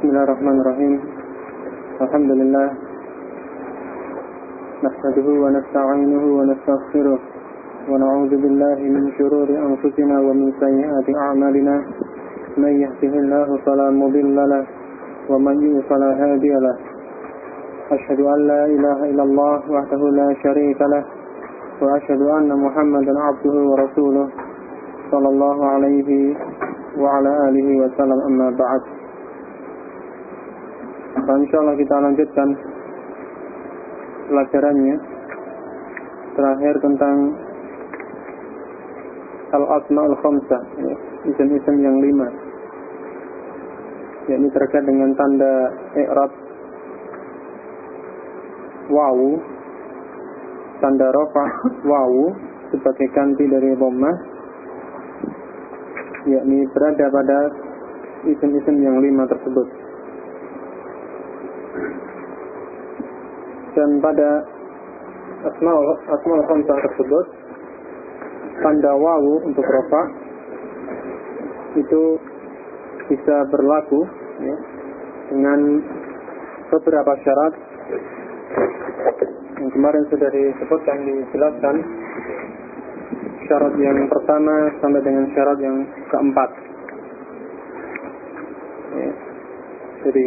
بسم الله الرحمن الرحيم الحمد لله نحمده ونستعينه ونستغفره ونعوذ بالله من شرور أنفسنا ومن سيئات أعمالنا من يهده الله فلا مضل له ومن يضلل فلا هادي له أشهد أن لا إله إلا الله وحده لا شريك له وأشهد أن محمدا عبده ورسوله صلى الله عليه وعلى آله وسلم أما بعد Nah, insya Allah kita lanjutkan pelajarannya. Terakhir tentang al-asma al-khamsah ya, isim-isim yang lima. Yakni terkait dengan tanda i'rab. Wawu tanda rofa wawu sebagai ganti dari dhammah. Yakni berada pada isim-isim yang lima tersebut dan pada asmaul asmaul khamsah tersebut tanda wawu untuk rofa itu bisa berlaku ya, dengan beberapa syarat yang kemarin sudah disebutkan dijelaskan syarat yang pertama sampai dengan syarat yang keempat ya. jadi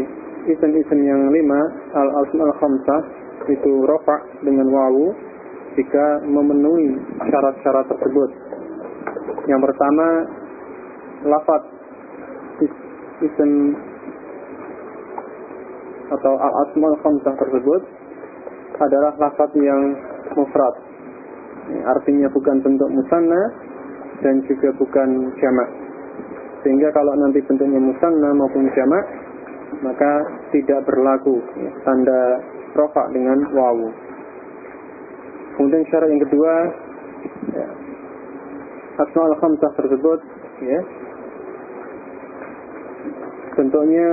isim-isim yang lima al-asma al-khamsah itu rofa dengan wawu jika memenuhi syarat-syarat tersebut. Yang pertama, lafat isim atau al-asmal khamsah tersebut adalah lafat yang mufrad. Artinya bukan bentuk musanna dan juga bukan jamak. Sehingga kalau nanti bentuknya musanna maupun jamak, maka tidak berlaku tanda rofa dengan wawu. Kemudian syarat yang kedua, ya, asma al khamsah tersebut, ya, bentuknya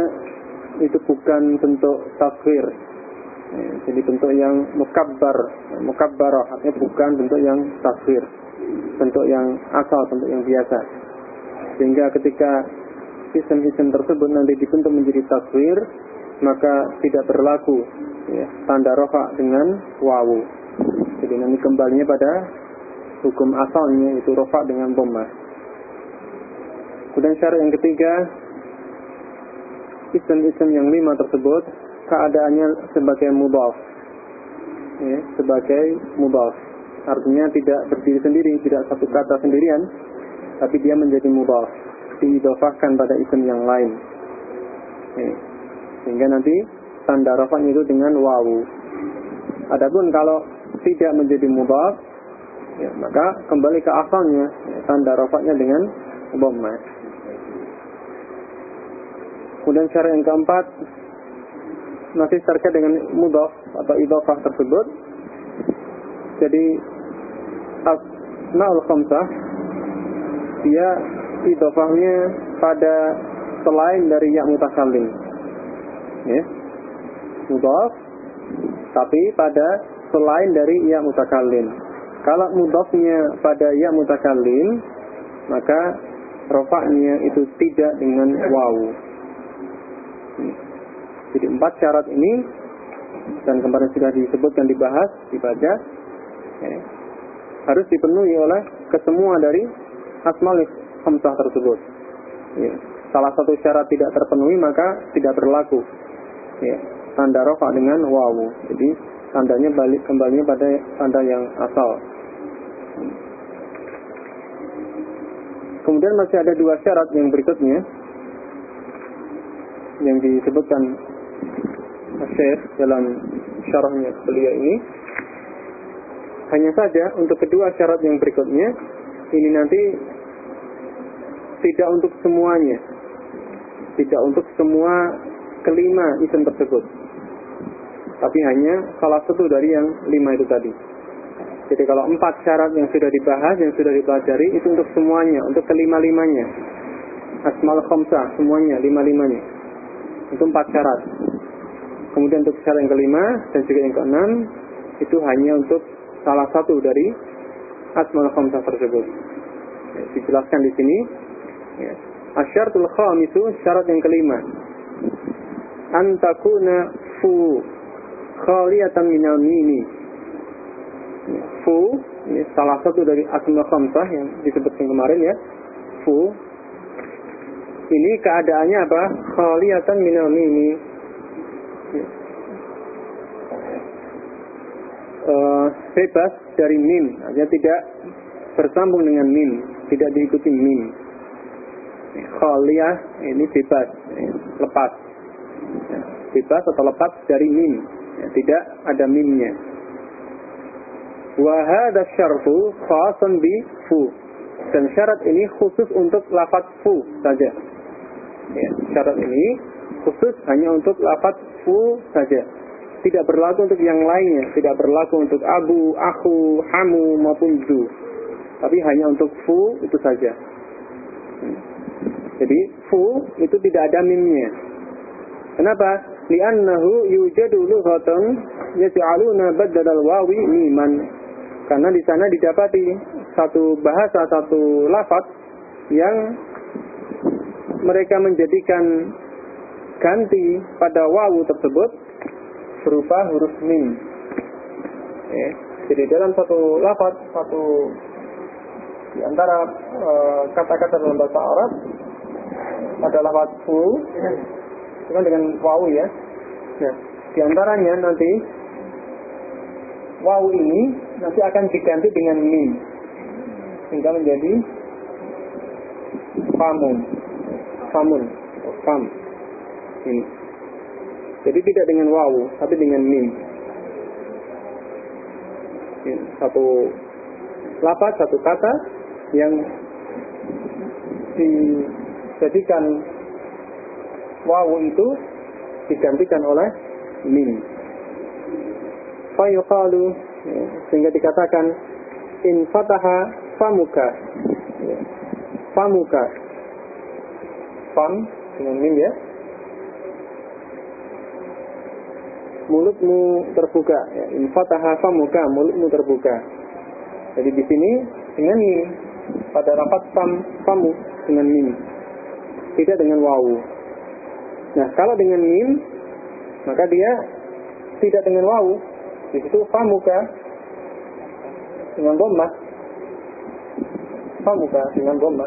itu bukan bentuk taswir. Ya, jadi bentuk yang mukabbar, mukabbarah, artinya bukan bentuk yang taswir, bentuk yang asal, bentuk yang biasa. Sehingga ketika isim-isim tersebut nanti dibentuk menjadi taswir, maka tidak berlaku ya, tanda rofa dengan wawu. Jadi nanti kembalinya pada hukum asalnya itu rofa dengan bomba. Kemudian syarat yang ketiga, isim-isim yang lima tersebut keadaannya sebagai mudaf, ya, sebagai mudaf. Artinya tidak berdiri sendiri, tidak satu kata sendirian, tapi dia menjadi mudaf, diidofahkan pada isim yang lain. Ya. Sehingga nanti tanda rafanya itu dengan wawu. Adapun kalau tidak menjadi mudhaf, ya, maka kembali ke asalnya ya, tanda rafanya dengan dhammah. Kemudian cara yang keempat masih terkait dengan mudhaf atau idhafah tersebut. Jadi asmaul khamsah dia idhafahnya pada selain dari yang mutakallim. Ya mudhaf tapi pada selain dari ya mutakallim. Kalau mudhafnya pada ya mutakallim maka rofaknya itu tidak dengan wawu. Jadi empat syarat ini dan kemarin sudah disebutkan dibahas dibaca ya, harus dipenuhi oleh kesemua dari asmal khamsah tersebut. Ya. Salah satu syarat tidak terpenuhi maka tidak berlaku. Ya tanda rofa dengan wawu. Jadi tandanya balik kembali pada tanda yang asal. Kemudian masih ada dua syarat yang berikutnya yang disebutkan Syekh dalam syarahnya beliau ini. Hanya saja untuk kedua syarat yang berikutnya ini nanti tidak untuk semuanya. Tidak untuk semua kelima isim tersebut. Tapi hanya salah satu dari yang lima itu tadi. Jadi kalau empat syarat yang sudah dibahas, yang sudah dipelajari, itu untuk semuanya, untuk kelima-limanya. Asmal khamsah, semuanya, lima-limanya. Itu empat syarat. Kemudian untuk syarat yang kelima dan juga yang keenam, itu hanya untuk salah satu dari asmal khamsah tersebut. Ya, dijelaskan di sini. Ya. Asyaratul khamisu, syarat yang kelima antakuna fu khaliyatan minal mimi. Fu ini salah satu dari asma khamsah yang disebutkan kemarin ya. Fu ini keadaannya apa? Khaliyatan minal mimi. Uh, bebas dari mim, artinya tidak bersambung dengan mim, tidak diikuti mim. Khaliyah ini bebas, lepas. Bebas atau lepas dari mim, tidak ada mimnya. Wahada syarfu khasan bi fu. Dan syarat ini khusus untuk lafaz fu saja. Ya, syarat ini khusus hanya untuk lafaz fu saja. Tidak berlaku untuk yang lainnya, tidak berlaku untuk abu, aku, hamu maupun zu. Tapi hanya untuk fu itu saja. Jadi fu itu tidak ada mimnya. Kenapa? Li'annahu yujadu lughatan yaj'aluna badal wawi miman. Karena di sana didapati satu bahasa, satu lafaz yang mereka menjadikan ganti pada wawu tersebut berupa huruf mim. Ya. Jadi dalam satu lafaz, satu di antara eh, kata-kata uh, dalam bahasa Arab ada lafaz fu kan dengan wawu ya. Nah, di antaranya nanti wawu ini nanti akan diganti dengan mim sehingga menjadi famun. Famun. Fam. Ini. Jadi tidak dengan wawu tapi dengan mim satu lapat satu kata yang dijadikan wawu itu digantikan oleh mim. Fayuqalu sehingga dikatakan in fataha famuka. Famuka. Fam dengan mim ya. Mulutmu terbuka. Ya. In fataha famuka, mulutmu terbuka. Jadi di sini dengan mim pada rapat fam famu dengan mim tidak dengan wawu nah kalau dengan mim maka dia tidak dengan wawu di situ famuka dengan bomba famuka dengan bomba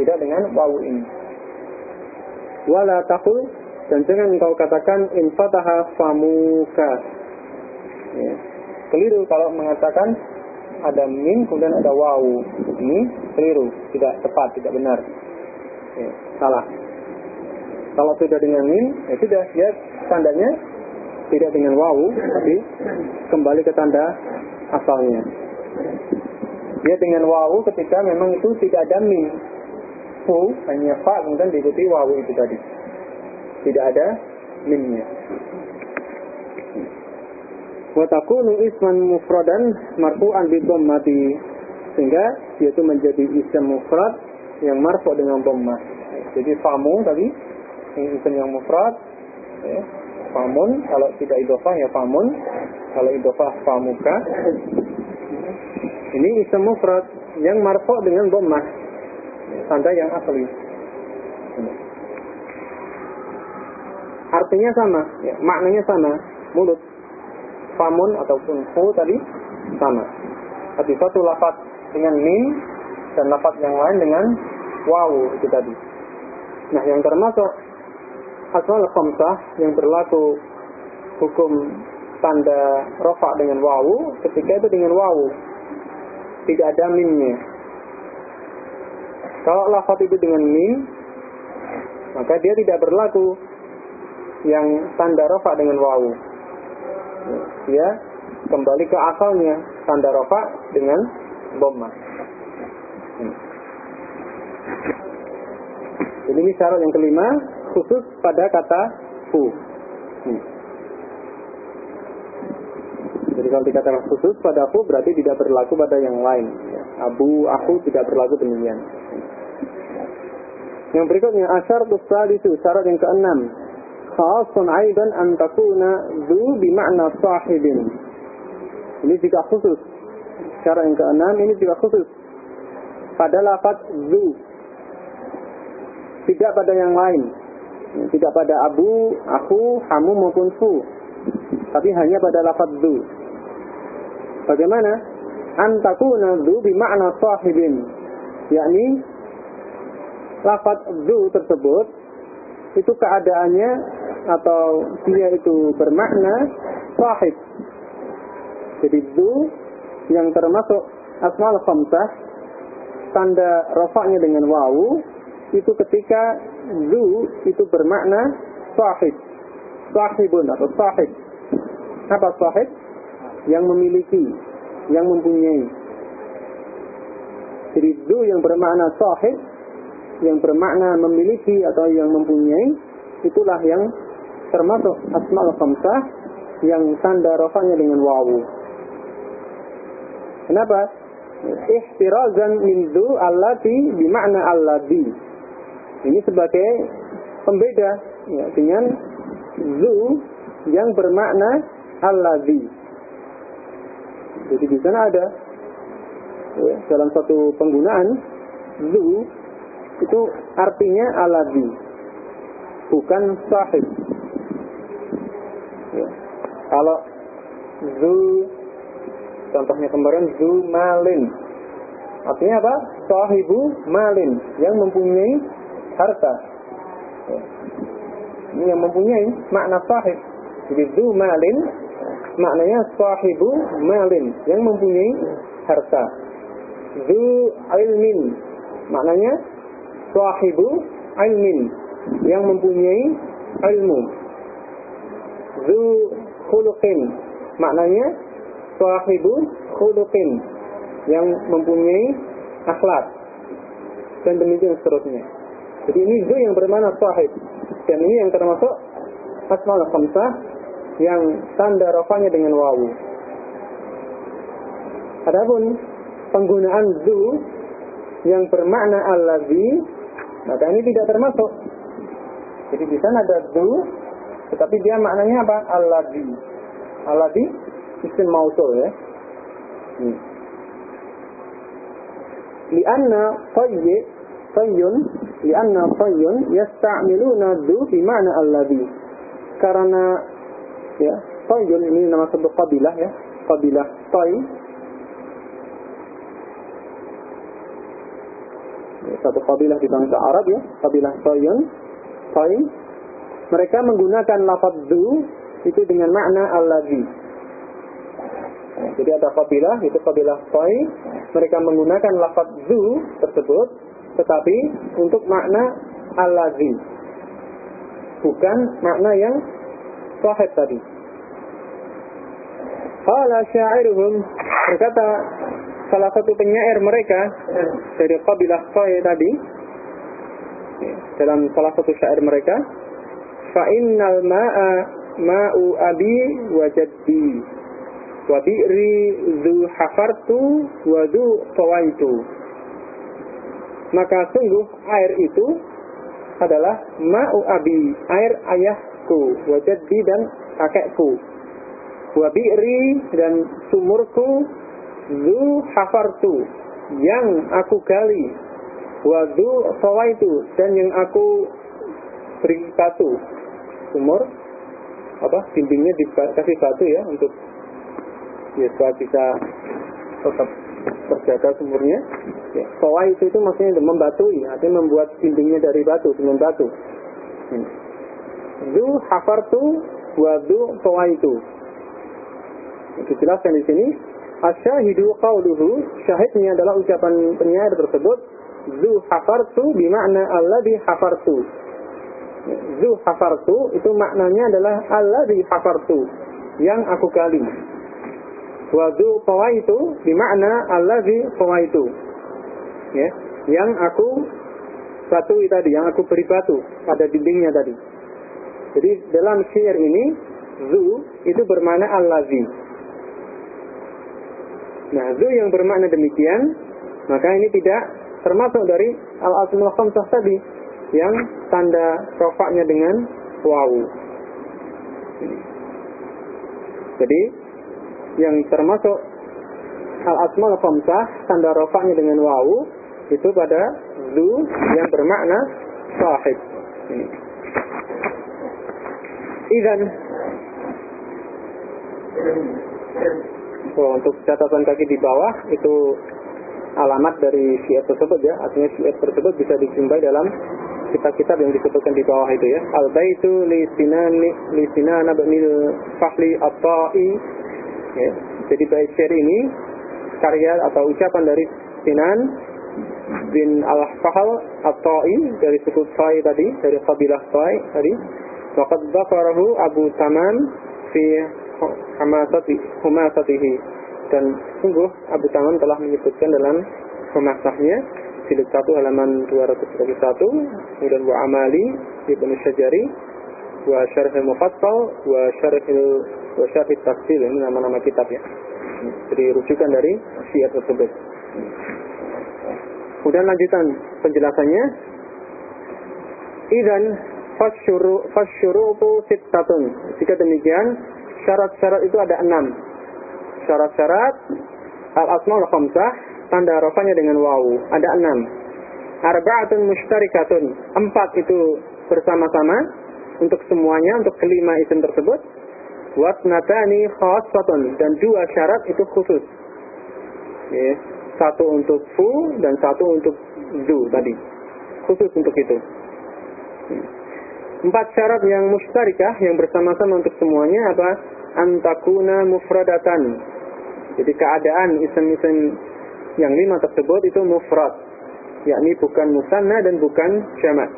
tidak dengan wawu ini wala takul dan jangan engkau katakan in fataha famuka ya. keliru kalau mengatakan ada mim kemudian ada wawu. Ini keliru, tidak tepat, tidak benar. Ya, salah. Kalau sudah dengan mim, ya sudah, ya tandanya tidak dengan wawu, tapi kembali ke tanda asalnya. Dia dengan wawu ketika memang itu tidak ada mim. Fu, hanya fa, kemudian diikuti wawu itu tadi. Tidak ada mimnya wa takunu isman mufradan marfu'an bi dhammati sehingga dia itu menjadi ism mufrad yang marfu dengan dhammah. Jadi famu tadi ini ism yang mufrad ya. Famun kalau tidak idofah ya famun kalau idofah famuka ini ism mufrad yang marfu dengan dhammah tanda yang asli. Artinya sama, ya, maknanya sama, mulut famun ataupun fu tadi sama. Tapi satu lafaz dengan mim dan lafaz yang lain dengan wawu itu tadi. Nah, yang termasuk asal khamsah yang berlaku hukum tanda rofa dengan wawu ketika itu dengan wawu tidak ada mimnya. Kalau lafaz itu dengan mim maka dia tidak berlaku yang tanda rofa dengan wawu ya kembali ke asalnya tanda rofa dengan bomba. Jadi ini syarat yang kelima khusus pada kata fu. Hmm. Jadi kalau dikatakan khusus pada fu berarti tidak berlaku pada yang lain. Ya. Abu, aku tidak berlaku demikian. Yang berikutnya asyar itu syarat yang keenam khasun aidan an takuna zu bima'na sahibin. Ini juga khusus. Cara yang keenam ini juga khusus. Pada lafaz zu. Tidak pada yang lain. Tidak pada abu, aku, hamu maupun fu. Tapi hanya pada lafaz du. Bagaimana? Antakuna du bimakna sahibin. Yakni lafaz du tersebut itu keadaannya atau dia itu bermakna sahib. Jadi du yang termasuk asmal khamsah tanda rofaknya dengan wawu itu ketika zu itu bermakna sahib. Sahibun atau sahib. Apa sahib? Yang memiliki, yang mempunyai. Jadi zu yang bermakna sahib, yang bermakna memiliki atau yang mempunyai, itulah yang termasuk asmal khamsah yang tanda rofaknya dengan wawu. Kenapa? Ihtirazan min zu allati bimakna alladhi ini sebagai pembeda ya, dengan zu yang bermakna alladhi. Jadi di sana ada ya, dalam satu penggunaan zu itu artinya alladhi bukan sahib. Ya. Kalau zu contohnya kemarin zu malin artinya apa? Sahibu malin yang mempunyai harta. Ini yang mempunyai makna sahib. Jadi du malin maknanya sahibu malin yang mempunyai harta. Du ilmin maknanya sahibu ilmin yang mempunyai ilmu. Du khuluqin maknanya sahibu khuluqin yang mempunyai akhlak dan demikian seterusnya. Jadi ini zu yang bermana sahib. Dan ini yang termasuk asmal khamsah yang tanda rafanya dengan wawu. Adapun penggunaan zu yang bermakna allazi maka ini tidak termasuk. Jadi di sana ada zu tetapi dia maknanya apa? Allazi. Allazi isim mausul ya. Hmm. Lianna tayyib tayyun lianna tayyun yasta'miluna du bi ma'na alladhi. Karena ya tayyun ini nama satu kabilah ya. Kabilah tay ya, satu kabilah di bangsa Arab ya. Kabilah tayyun tay mereka menggunakan lafaz du itu dengan makna alladhi. Jadi ada kabilah, itu kabilah Tay. Mereka menggunakan lafaz zu tersebut tetapi untuk makna alazi bukan makna yang sahih tadi. Qala syairuhum berkata salah satu penyair mereka dari kabilah Qai tadi dalam salah satu syair mereka fa innal ma'a ma'u abi wa jaddi wa bi'ri dhu hafartu wa dhu tawaitu maka sungguh air itu adalah ma'u abi, air ayahku, wajaddi dan kakekku. Wabi'ri dan sumurku, zu hafartu, yang aku gali. Wadu sawaitu, dan yang aku beri batu. Sumur, apa, dindingnya dikasih batu ya, untuk ya supaya bisa tetap terjaga sumurnya. Ya. Itu, itu maksudnya membatui, artinya membuat dindingnya dari batu, dengan batu. Hmm. Zu hafartu wa zu itu. Dijelaskan di sini, asyahidu qawluhu, syahidnya adalah ucapan penyair tersebut, zu hafartu bimakna alladhi hafartu. Zu hafartu itu maknanya adalah alladhi hafartu, yang aku gali. Wadu itu bermakna allazi itu. Ya, yang aku batui tadi, yang aku beri batu pada dindingnya tadi. Jadi dalam syair ini zu itu bermakna allazi. Nah, zu yang bermakna demikian, maka ini tidak termasuk dari al-asmul khamsah tadi yang tanda rofaknya dengan wawu. Jadi yang termasuk al asmal khamsah tanda rofaknya dengan wawu itu pada zu yang bermakna sahib. Idan Oh, untuk catatan kaki di bawah itu alamat dari syiar tersebut ya. Artinya syiar tersebut bisa dijumpai dalam kitab-kitab yang disebutkan di bawah itu ya. Al-baitu li sinani li sinana binil fahli at-ta'i. Ya. Jadi bait syair ini karya atau ucapan dari Sinan bin Al-Fahl at-Ta'i dari suku Tai tadi, dari kabilah Tai tadi. Waqad dzakarahu Abu Tamam fi hamasati humasatihi. Dan sungguh Abu Tamam telah menyebutkan dalam humasahnya jilid 1 halaman 221 kemudian wa amali Ibnu Syajari wa syarh mufattal wa syarh wa syarh tafsir ini nama-nama kitab ya jadi rujukan dari syiar tersebut kemudian lanjutan penjelasannya. Idan fasyuru fasyurutu sittatun. Jika demikian syarat-syarat itu ada enam. Syarat-syarat al-asmaul khamsah tanda rofanya dengan wawu. Ada enam. Arba'atun mustarikatun. Empat itu bersama-sama untuk semuanya untuk kelima isim tersebut. Wasnatani khassatun. Dan dua syarat itu khusus. Ya, satu untuk fu dan satu untuk zu tadi. Khusus untuk itu. Empat syarat yang mustarikah yang bersama-sama untuk semuanya apa? Antakuna mufradatan. Jadi keadaan isim-isim yang lima tersebut itu mufrad, yakni bukan musanna dan bukan jamak.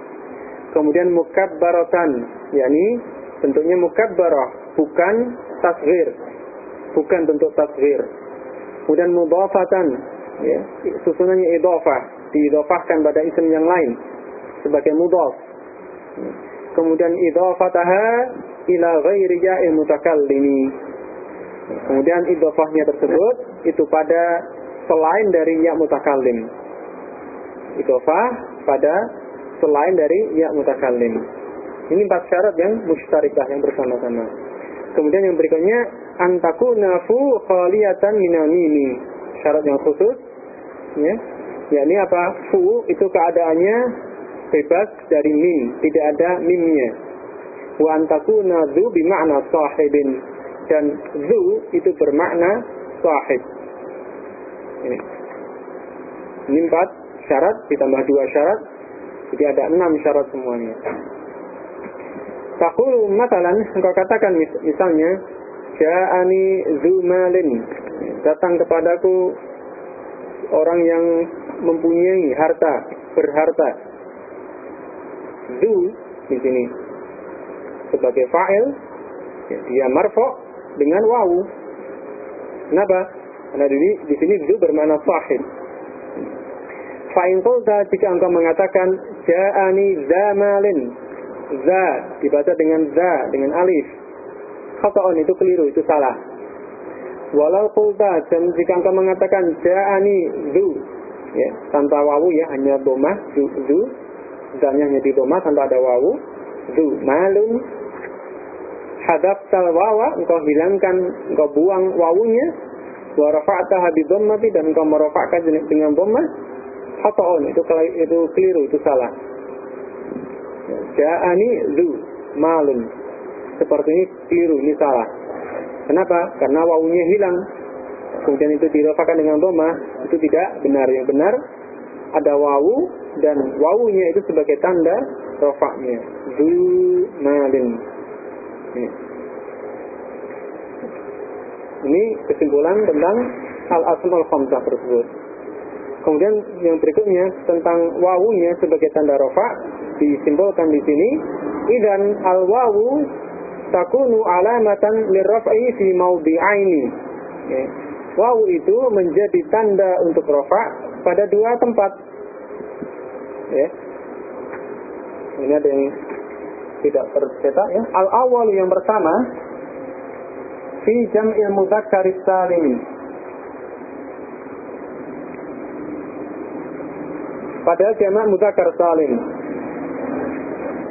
Kemudian mukabbaratan, yakni bentuknya mukabbarah, bukan tasghir, bukan bentuk tasghir. Kemudian mudhafatan, ya, susunannya idhafah, diidhafahkan pada isim yang lain sebagai mudhaf. Kemudian idhafataha ila ghairi ja'il mutakallimi. Kemudian idhafahnya tersebut itu pada selain dari ya mutakallim. Idofah pada selain dari ya mutakallim. Ini empat syarat yang mustarikah yang bersama-sama. Kemudian yang berikutnya antaku nafu khaliyatan minamimi. Syarat yang khusus ya. Ya ini apa? Fu itu keadaannya bebas dari mim, tidak ada mimnya. Wa antaku nazu bima'na sahibin dan zu itu bermakna sahib. Ini. Ini empat syarat ditambah dua syarat. Jadi ada enam syarat semuanya. Takul matalan engkau katakan misalnya Ja'ani zumalin Datang kepadaku Orang yang mempunyai harta Berharta Zu di sini Sebagai fa'il Dia marfo dengan wawu Kenapa? Karena di, di sini itu bermakna sahib. Fa'in qulta jika engkau mengatakan ja'ani zamalin. Za dibaca dengan za dengan alif. Khata'un itu keliru, itu salah. Walau qulta dan jika engkau mengatakan ja'ani zu ya, tanpa wawu ya hanya doma zu, zu zanya hanya di doma tanpa ada wawu zu malun hadaf wawa engkau hilangkan engkau buang wawunya wa rafa'taha bi dhammati dan engkau merafa'kan dengan dhammah khata'un itu itu keliru itu salah. Ja'ani zu malun seperti ini keliru ini salah kenapa karena wawunya hilang kemudian itu dirafa'kan dengan dhammah itu tidak benar yang benar ada wawu dan wawunya itu sebagai tanda rafa'nya zu malin ini. Kesimpulan tentang al-asmul khamsah tersebut. Kemudian yang berikutnya tentang wawunya sebagai tanda rofa disimpulkan di sini. Idan al wawu takunu alamatan lirraf'i fi mawdi'aini. Wawu itu menjadi tanda untuk rofa pada dua tempat. Ya. Ini ada yang tidak tercetak ya. Al awal yang pertama fi jam'il mudzakkar salim. Pada jamak mudzakkar salim.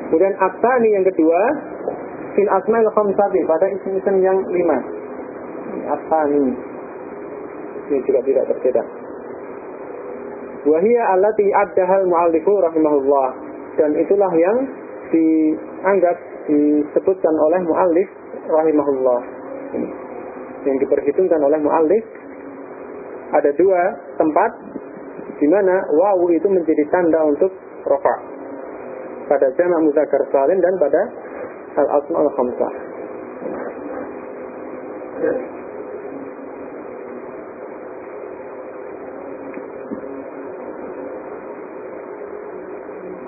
Kemudian asani yang kedua fil asmail khamsati pada isim-isim yang lima. Asani. Ini juga tidak tercedak. Wahia allati addahal mu'allifu rahimahullah. Dan itulah yang dianggap disebutkan oleh muallif rahimahullah. Yang diperhitungkan oleh muallif ada dua tempat di mana wawu itu menjadi tanda untuk rofa pada jamak muzakkar salim dan pada al khamsah.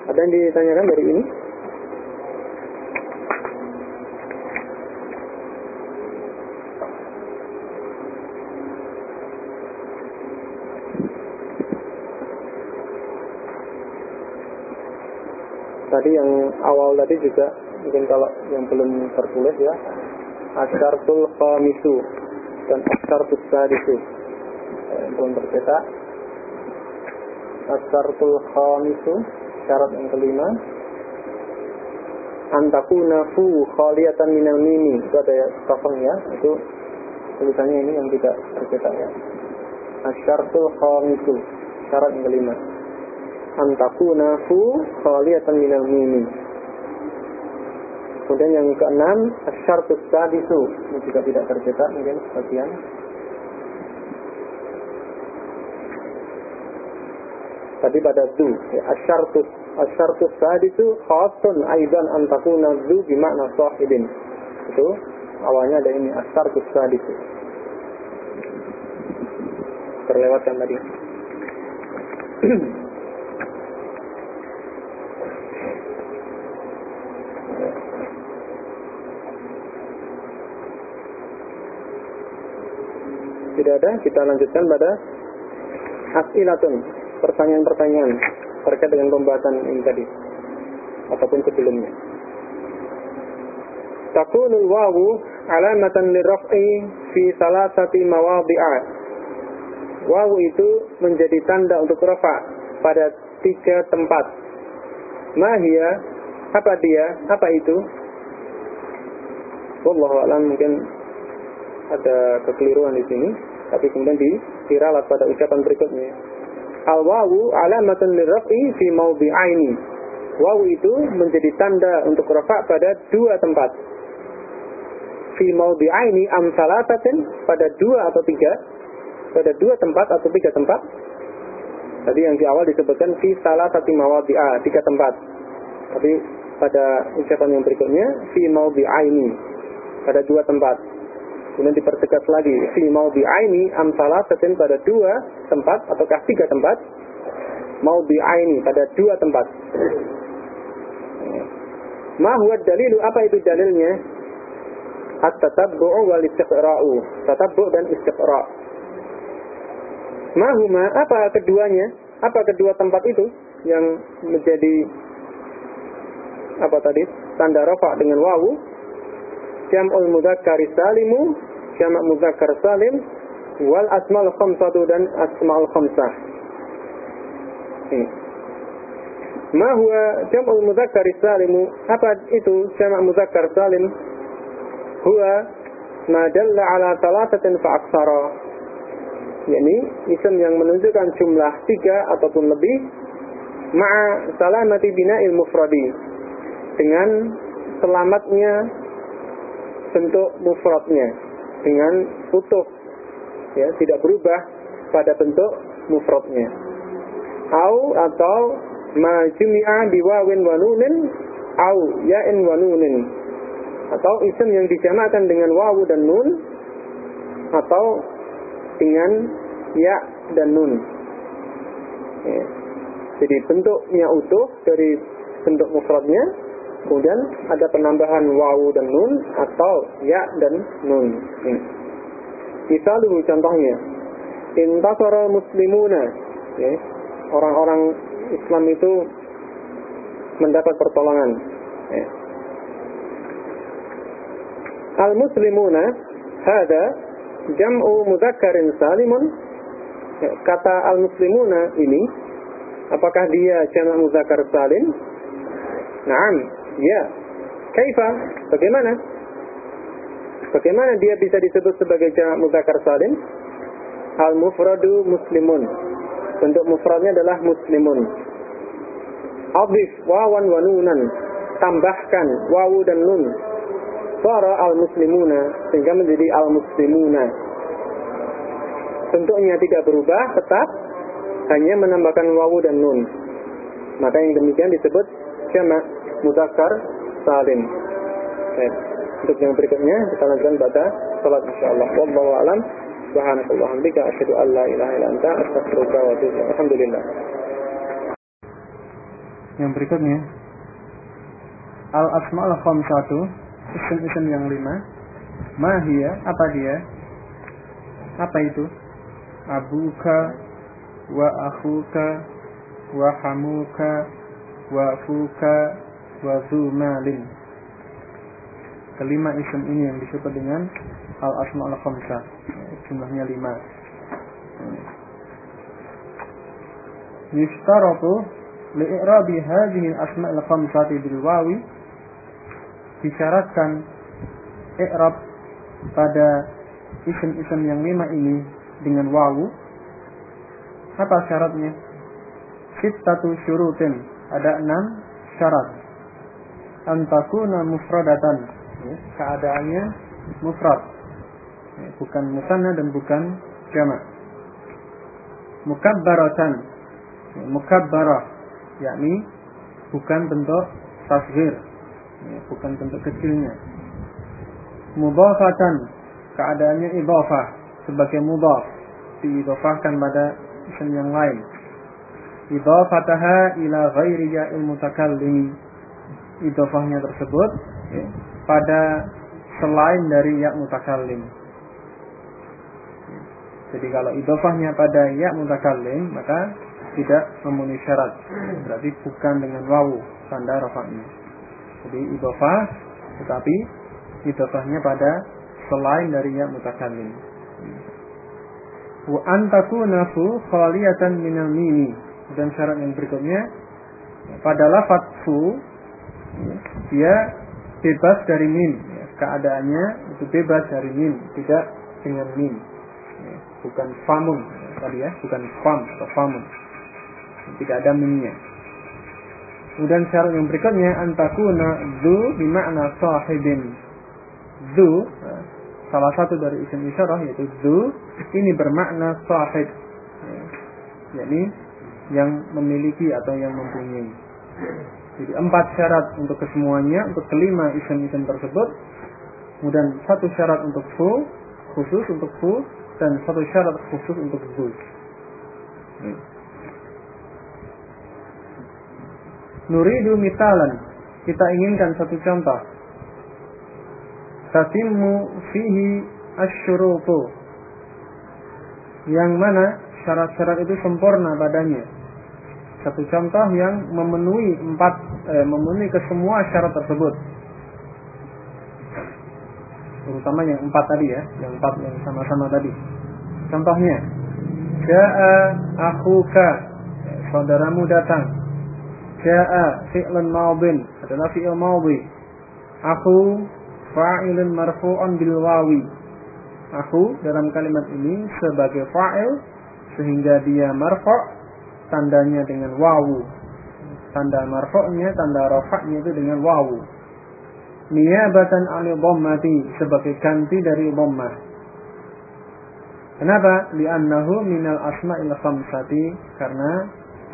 Ada yang ditanyakan dari ini? tadi yang awal tadi juga mungkin kalau yang belum tertulis ya. Asyartul khamisu dan asyartul sadisu yang belum tercetak. Asyartul khamisu syarat yang kelima. Antakuna fu khaliyatan minal mimi. Itu ada ya kafang ya. Itu tulisannya ini yang tidak tercetak ya. Asyartul khamisu syarat yang kelima. Antakuna fu khaliyatan minal mimi. Kemudian yang keenam, asyartus sadisu. Ini juga tidak tercetak mungkin sebagian. Tadi pada zu, ya, asyartus asyartus sadisu khasun aidan antakuna zu bimakna sahibin. Itu awalnya ada ini asyartus sadisu. Terlewatkan tadi. Tidak ada, kita lanjutkan pada as'ilatun, pertanyaan-pertanyaan terkait dengan pembahasan ini tadi ataupun sebelumnya. Takunul wawu alamatan liraf'i fi salasati mawadhi'a. Wawu itu menjadi tanda untuk rafa pada tiga tempat. Mahia, apa dia? Apa itu? Wallahu a'lam mungkin ada kekeliruan di sini, tapi kemudian diralat pada ucapan berikutnya. Al wawu alamatun liraf'i fi mawdi'aini. Wawu itu menjadi tanda untuk rafa pada dua tempat. Fi mawdi'aini am salatatin pada dua atau tiga. Pada dua tempat atau tiga tempat. Tadi yang di awal disebutkan fi salatati mawadi'a, tiga tempat. Tapi pada ucapan yang berikutnya fi mawdi'aini pada dua tempat kemudian dipertegas lagi fi di aini amsalah salasatin pada dua tempat ataukah tiga tempat? Mau di aini pada dua tempat. Ma huwa dalilu apa itu dalilnya? At-tatabbu'u wal istiqra'u. Tatabbu' dan istiqra' ma huma apa keduanya? Apa kedua tempat itu yang menjadi apa tadi? Tanda rafa dengan wawu? Jam'ul mudzakkar salimu jamak muzakkar salim wal asmal khamsatu dan asmaul khamsah. Ma huwa jam'ul muzakkar salim? Apa itu jamak muzakkar salim? Huwa ma dalla ala thalathatin fa aksara. yakni isim yang menunjukkan jumlah tiga ataupun lebih ma'a salamati bina'il mufradi dengan selamatnya bentuk mufradnya dengan utuh ya tidak berubah pada bentuk mufradnya. Au atau ma jumi'a biwawin wa nunin au ya'in wa nunin. Atau isim yang dijamakkan dengan wawu dan nun atau dengan ya dan nun. Ya. jadi bentuknya utuh dari bentuk mufradnya Kemudian ada penambahan wawu dan nun atau ya dan nun. Misalnya contohnya, intasara muslimuna. Ya, orang-orang Islam itu mendapat pertolongan. Ya. Al-muslimuna hada jam'u mudhakkarin salimun. Ya, kata al-muslimuna ini apakah dia jamak mudzakkar salim? Naam, Ya. Kaifa? Bagaimana? Bagaimana dia bisa disebut sebagai jamak muzakkar salim? Al mufradu muslimun. Bentuk mufradnya adalah muslimun. Abif wawan wanunan. tambahkan wawu dan nun. Suara al-muslimuna sehingga menjadi al-muslimuna. Bentuknya tidak berubah, tetap hanya menambahkan wawu dan nun. Maka yang demikian disebut jamak mudzakkar salim. Baik. Untuk yang berikutnya kita lanjutkan pada salat insyaallah. Wallahu a'lam. Subhanakallah hamdika asyhadu an la ilaha illa anta astaghfiruka wa atubu Alhamdulillah. Yang berikutnya al asmaul khamsatu isim-isim yang lima mahia apa dia apa itu abuka wa akhuka wa hamuka wa fuka wa zumalin kelima isim ini yang disebut dengan al asmaul khamsah jumlahnya lima. Yustaratu li'irabi hadhihi al-asma'il khamsati bil wawi. Disyaratkan i'rab pada isim-isim yang lima ini dengan wawu. Apa syaratnya? Sittatu syurutin. Ada enam syarat antakuna mufradatan. Ya, keadaannya mufrad. Ya, bukan musanna dan bukan jamak. Mukabbaratan. Ya, mukabbarah. Yakni bukan bentuk tasghir. Ya, bukan bentuk kecilnya. Mudhafatan. Keadaannya idhafah. Sebagai mudhaf. Diidhafahkan pada isim yang lain. Idhafataha ila ghairi ya'il mutakallim idhafahnya tersebut ya, pada selain dari ya mutakallim. Jadi kalau idhafahnya pada ya mutakallim maka tidak memenuhi syarat. Berarti bukan dengan wawu tanda rafa'nya. Jadi idhafah tetapi idhafahnya pada selain dari ya mutakallim. Wa antakuna fu khaliyatan minal mimi. Dan syarat yang berikutnya pada lafaz fu dia bebas dari mim keadaannya itu bebas dari mim tidak dengan mim bukan famun tadi ya bukan fam atau famun tidak ada mimnya kemudian syarat yang berikutnya antakuna zu bimakna sahibin. Zu salah satu dari isim isyarah yaitu zu ini bermakna sahib. Yakni yang memiliki atau yang mempunyai jadi empat syarat untuk kesemuanya untuk kelima isim-isim tersebut. Kemudian satu syarat untuk fu khusus untuk fu dan satu syarat khusus untuk zu Nuridu mitalan. Kita inginkan satu contoh. Tatimmu fihi asyurutu yang mana syarat-syarat itu sempurna padanya satu contoh yang memenuhi empat eh, memenuhi kesemua syarat tersebut. Terutama yang empat tadi ya yang empat yang sama-sama tadi. Contohnya jaa akhuka saudaramu datang. Jaa fi'lun maudin adalah fi'il maudhi. Aku fa'ilun marfu'un bil wawi. Aku dalam kalimat ini sebagai fa'il sehingga dia marfu' tandanya dengan wawu. Tanda marfu'nya, tanda rafa'nya itu dengan wawu. Niyabatan ali dhammati sebagai ganti dari dhammah. Kenapa? Li'annahu minal asma'il khamsati karena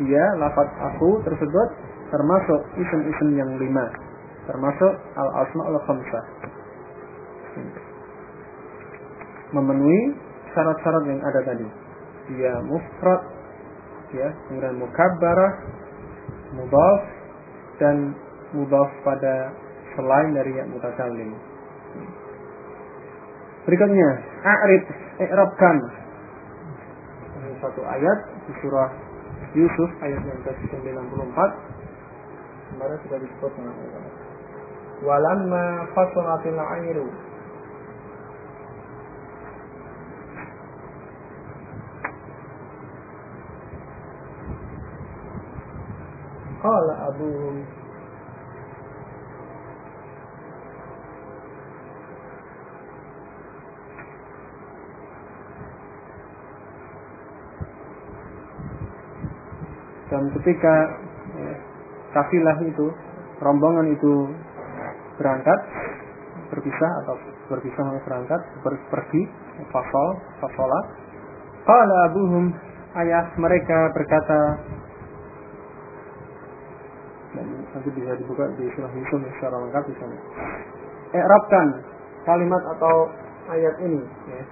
dia lafaz aku tersebut termasuk isim-isim yang lima termasuk al asmaul khamsah memenuhi syarat-syarat yang ada tadi dia mufrad ya kemudian mukabbarah mudhaf dan mudhaf pada selain dari yang mutakallim. Berikutnya a'rif i'rabkan. Satu ayat di surah Yusuf ayat yang ke-94. Kemarin sudah disebut walamma fasolatil airu qala abuhum. Dan ketika ya, kafilah itu rombongan itu berangkat berpisah atau berpisah mau berangkat pergi fasol fasola qala abuhum ayah mereka berkata dan nanti bisa dibuka di surah Yusuf secara lengkap di sana. Ekrabkan kalimat atau ayat ini ya.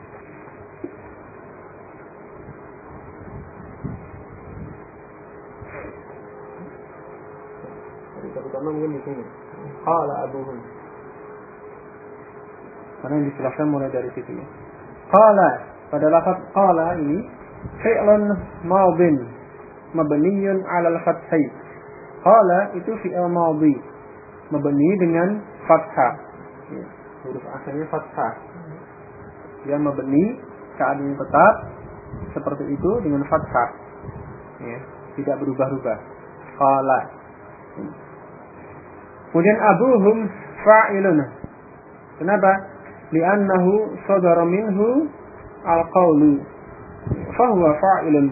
Terutama mungkin di sini. Qala abuhum. Karena yang dijelaskan mulai dari situ ya. Qala pada lafaz qala ini fi'lun madin mabniyun 'ala al-fathai. Qala itu fi'il madhi mabni dengan fathah. Ya, huruf asalnya fathah. Dia mabni keadaan tetap seperti itu dengan fathah. Ya, tidak berubah-ubah. Qala. Kemudian abuhum fa'ilun. Kenapa? Li'annahu sadara minhu al-qawlu. Fahuwa fa'ilun.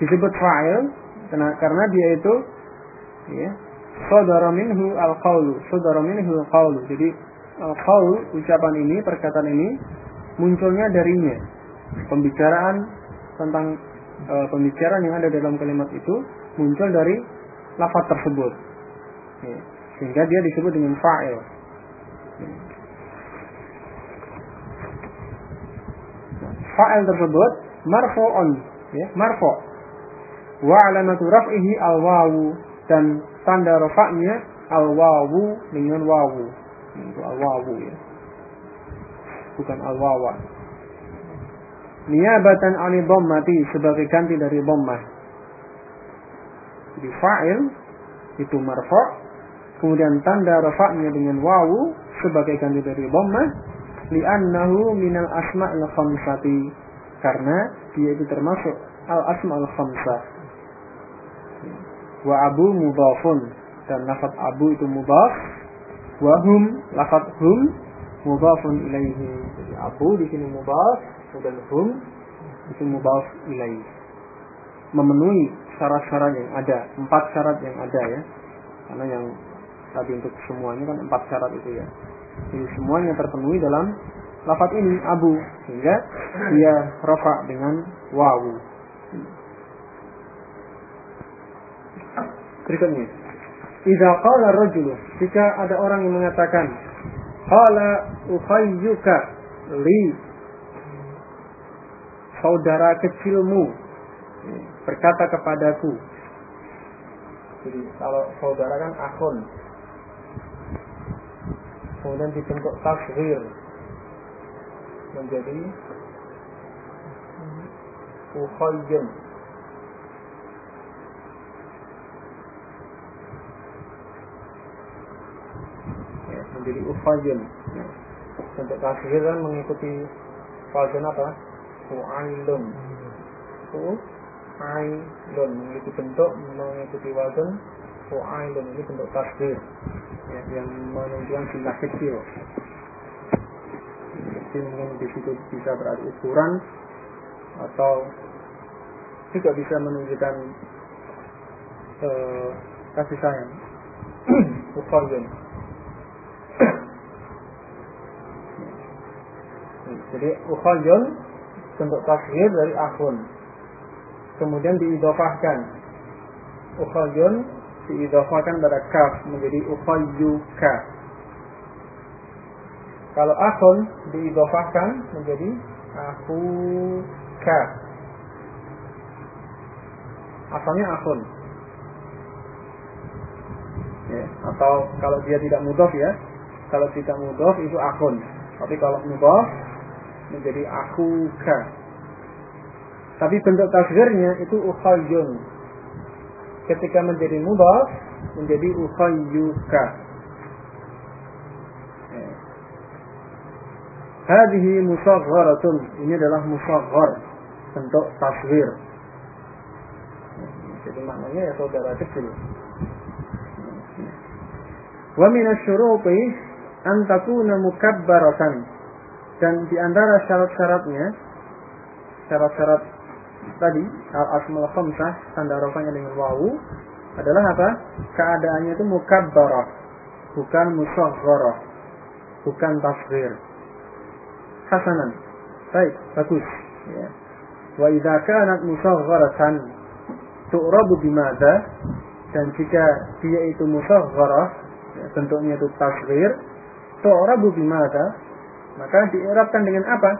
Disebut fa'il karena dia itu ya, sadara minhu al-qawlu. Sadara minhu al-qawlu. Jadi al-qawl ucapan ini, perkataan ini munculnya darinya. Pembicaraan tentang e, pembicaraan yang ada dalam kalimat itu muncul dari lafaz tersebut. Ya. Sehingga dia disebut dengan fa'il. Ya. Fa'il tersebut marfo'on, ya, marfo. Wa alamatu raf'ihi al-wawu dan tanda rafa'nya al-wawu dengan wawu. Itu al-wawu ya. Bukan al-wawa. Niabatan ani dhammati sebagai ganti dari dhammah. Jadi fa'il itu marfo' kemudian tanda rafa'nya dengan wawu sebagai ganti dari dhammah li'annahu minal asma'il khamsati karena dia itu termasuk al asma'ul khamsah wa abu mudhafun. Dan lafaz abu itu mudhaf. Wa hum lafaz hum mudhafun ilaihi. Jadi abu di sini mudhaf dan hum itu mudhaf ilaihi. Memenuhi syarat-syarat yang ada empat syarat yang ada ya. Karena yang tadi untuk semuanya kan empat syarat itu ya. Jadi semuanya terpenuhi dalam lafaz ini abu. Sehingga dia rafa dengan wawu. Berikutnya. Idza qala rajulu jika ada orang yang mengatakan qala ukhayyuka li saudara kecilmu berkata kepadaku. Jadi kalau saudara kan akun. Kemudian dibentuk tasghir menjadi ukhayyun ya, menjadi ukhayyun bentuk tasghir kan mengikuti wazan apa? Fu'ailun fu'ailun mengikuti bentuk mengikuti wazan fu'ailun ini bentuk tasghir ya, yang menunjukkan jumlah kecil. Kecil mungkin di situ bisa berarti ukuran atau juga bisa menunjukkan uh, kasih sayang. Ukhayyun jadi ukhayyun bentuk tasghir dari akhun kemudian diidofahkan ukhayyun diidofahkan pada kaf menjadi ukhayyuka. Kalau akun diidofahkan menjadi akuka. Asalnya akun. Ya, atau kalau dia tidak mudof ya, kalau tidak mudof itu akun. Tapi kalau mudof menjadi akuka. Tapi bentuk tasgirnya itu ukhayyun ketika menjadi mudhaf menjadi ukhayyuka. Hadhihi musagharatun. Ini adalah musaghar bentuk taswir. Jadi maknanya ya saudara kecil. Wa min asyuruti an takuna mukabbaratan. Dan di antara syarat-syaratnya syarat-syarat tadi al asmal khamsah tanda rofanya dengan wawu adalah apa? Keadaannya itu mukabbarah, bukan musaghharah, bukan tasghir. Hasanan. Baik, bagus. Ya. Wa idza kanat musaghharatan tu'rabu bimada dan jika dia itu musaghharah ya, bentuknya itu tasghir tu'rabu bimada maka diirabkan dengan apa?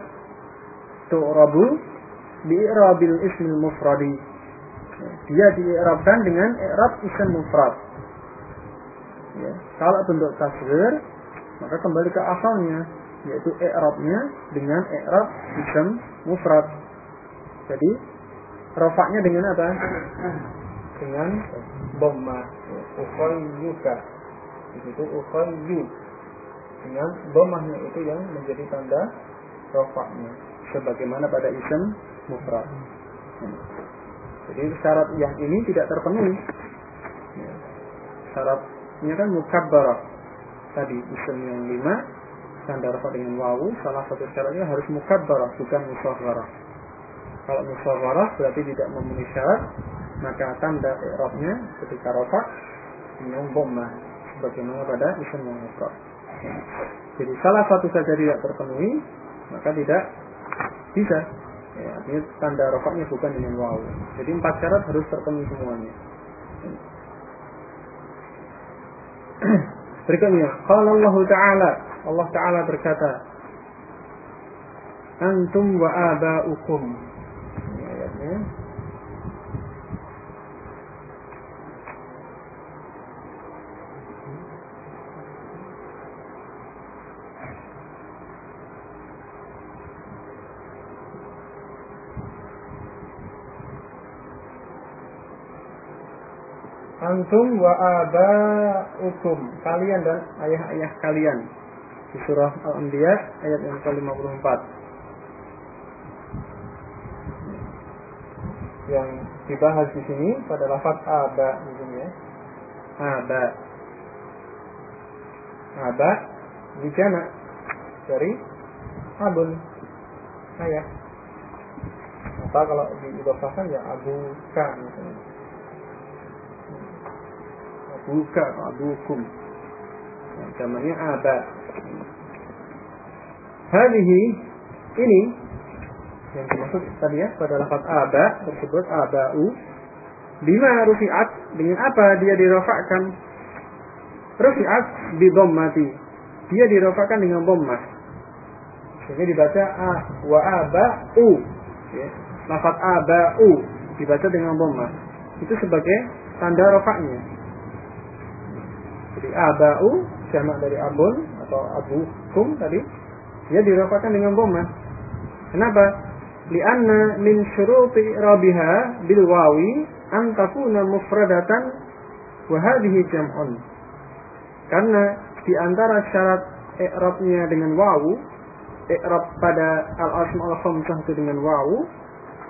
Tu'rabu bi'irabil ismil mufradi. Dia diirabkan dengan i'rab isim mufrad. Ya. Kalau bentuk tasghir, maka kembali ke asalnya, yaitu i'rabnya dengan i'rab isim mufrad. Jadi rofaknya dengan apa? Dengan bomma. Ukhayyuka. Di situ ukhayyu. Dengan bommahnya itu yang menjadi tanda rofaknya. Sebagaimana pada isim mufrad. Jadi syarat yang ini tidak terpenuhi. Ya. Syaratnya kan mukabbarah. Tadi isim yang lima, tanda rafa dengan wawu, salah satu syaratnya harus mukabbarah, bukan musawwarah. Kalau musawwarah berarti tidak memenuhi syarat, maka tanda i'rabnya ketika dengan dhammah sebagaimana pada isim yang mufrad. Jadi salah satu saja tidak terpenuhi, maka tidak bisa Ya, artinya tanda rofaknya bukan dengan waw. Jadi empat syarat harus terpenuhi semuanya. Berikutnya, kalau Allah Ta'ala, Allah Ta'ala berkata, Antum wa aba'ukum. Ini ayatnya. Antum wa aba'ukum kalian dan ayah-ayah kalian. Di surah Al-Anbiya ayat yang ke-54. Yang dibahas di sini pada lafaz aba sini ya. Aba. Aba di dari abun ayah. Apa kalau diidofahkan ya abu ka misalnya abuka abukum namanya aba hadhihi ini. Yang dimaksud tadi ya pada lafaz aba tersebut abau bima rufi'at dengan apa dia dirofakkan rufi'at bi mati dia dirofakkan dengan dhammah sehingga dibaca a wa abau. Ya. lafaz abau dibaca dengan dhammah itu sebagai tanda rofaknya jadi abau jamak dari abun atau abukum tadi dia dirafakan dengan dhamma. Kenapa? Lianna min syuruti rabiha bil wawi an takuna mufradatan wa hadhihi jam'un. Karena di antara syarat i'rabnya dengan wawu, i'rab pada al-asma al-khamsah itu dengan wawu